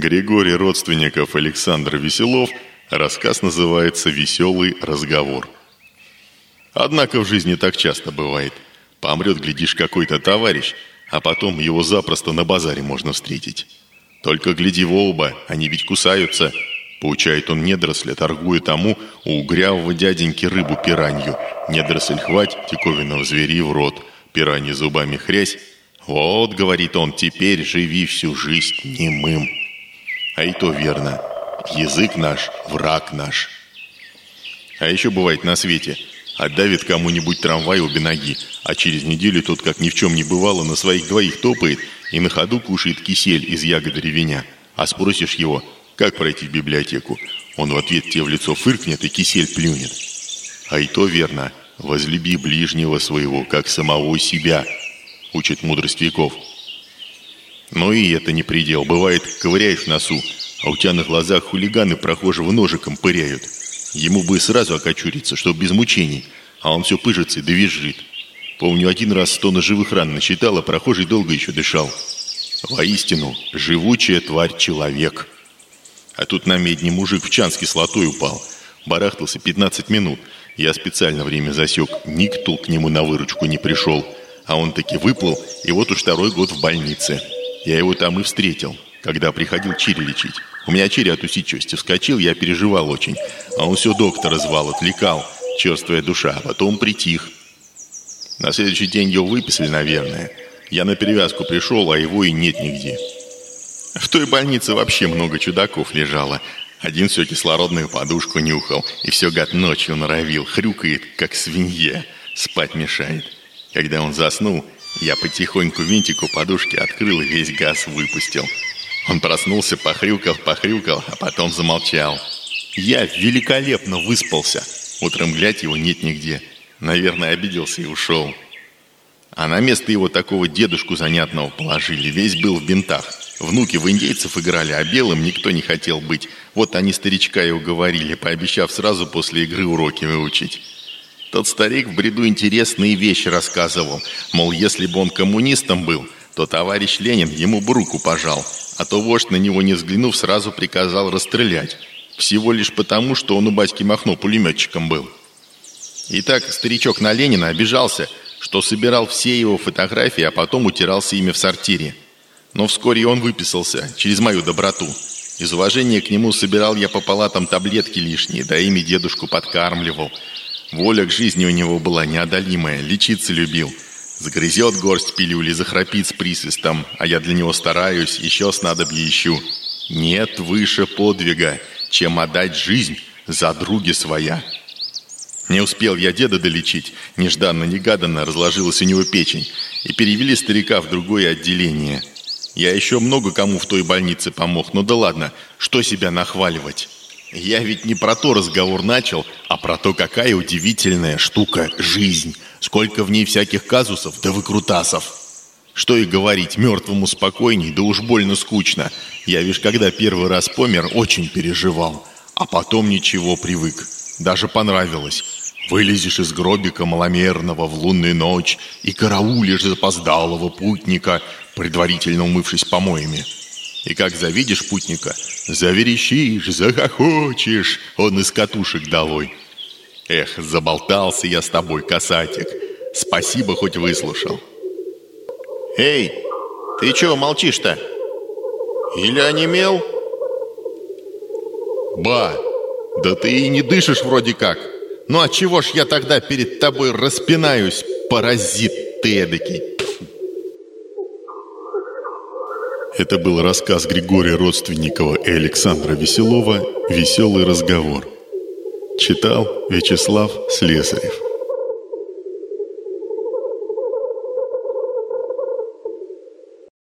Григорий Родственников Александр Веселов. Рассказ называется «Веселый разговор». Однако в жизни так часто бывает. Помрет, глядишь, какой-то товарищ, а потом его запросто на базаре можно встретить. Только гляди в оба, они ведь кусаются. Поучает он недоросля, торгуя тому у угрявого дяденьки рыбу пиранью. Недоросль хвать, диковинного звери в рот, пиранье зубами хрясь. Вот, говорит он, теперь живи всю жизнь немым. А и то верно. Язык наш – враг наш. А еще бывает на свете – Отдавит кому-нибудь трамвай обе ноги, а через неделю тот, как ни в чем не бывало, на своих двоих топает и на ходу кушает кисель из ягоды ревеня. А спросишь его, как пройти в библиотеку? Он в ответ тебе в лицо фыркнет и кисель плюнет. А и то верно. Возлюби ближнего своего, как самого себя, учит мудрость веков. Но и это не предел. Бывает, ковыряешь в носу, а у тебя на глазах хулиганы прохожего ножиком пыряют – Ему бы сразу окочуриться, чтоб без мучений, а он все пыжится и довизжит. Помню, один раз сто ножевых ран насчитал, а прохожий долго еще дышал. Воистину, живучая тварь человек. А тут на медне мужик в чан с кислотой упал. Барахтался 15 минут. Я специально время засек. Никто к нему на выручку не пришел. А он таки выплыл, и вот уж второй год в больнице. Я его там и встретил, когда приходил чири лечить. У меня черри от усидчивости вскочил, я переживал очень. А он все доктора звал, отвлекал, черствая душа, а потом притих. На следующий день его выписали, наверное. Я на перевязку пришел, а его и нет нигде. В той больнице вообще много чудаков лежало. Один все кислородную подушку нюхал, и все гад ночью норовил, хрюкает, как свинья, спать мешает. Когда он заснул, я потихоньку винтику подушки открыл и весь газ выпустил. Он проснулся, похрюкал, похрюкал, а потом замолчал. Я великолепно выспался. Утром глядь, его нет нигде. Наверное, обиделся и ушел. А на место его такого дедушку занятного положили. Весь был в бинтах. Внуки в индейцев играли, а белым никто не хотел быть. Вот они старичка и уговорили, пообещав сразу после игры уроки выучить. Тот старик в бреду интересные вещи рассказывал. Мол, если бы он коммунистом был, то товарищ Ленин ему бы руку пожал – а то вождь на него не взглянув, сразу приказал расстрелять. Всего лишь потому, что он у батьки Махно пулеметчиком был. Итак, старичок на Ленина обижался, что собирал все его фотографии, а потом утирался ими в сортире. Но вскоре он выписался, через мою доброту. Из уважения к нему собирал я по палатам таблетки лишние, да ими дедушку подкармливал. Воля к жизни у него была неодолимая, лечиться любил – Загрызет горсть пилюли, захрапит с присвистом, а я для него стараюсь, еще снадобье ищу. Нет выше подвига, чем отдать жизнь за други своя. Не успел я деда долечить, нежданно-негаданно разложилась у него печень, и перевели старика в другое отделение. Я еще много кому в той больнице помог, но да ладно, что себя нахваливать? Я ведь не про то разговор начал, а про то, какая удивительная штука жизнь. Сколько в ней всяких казусов да выкрутасов. Что и говорить, мертвому спокойней, да уж больно скучно. Я, видишь, когда первый раз помер, очень переживал. А потом ничего, привык. Даже понравилось. Вылезешь из гробика маломерного в лунную ночь и караулишь запоздалого путника, предварительно умывшись помоями. И как завидишь путника, заверещишь, захохочешь, он из катушек долой. Эх, заболтался я с тобой, касатик. Спасибо, хоть выслушал. Эй, ты чего молчишь-то? Или онемел? Ба, да ты и не дышишь вроде как. Ну а чего ж я тогда перед тобой распинаюсь, паразит ты эдакий? Это был рассказ Григория Родственникова и Александра Веселова «Веселый разговор». Читал Вячеслав Слесарев.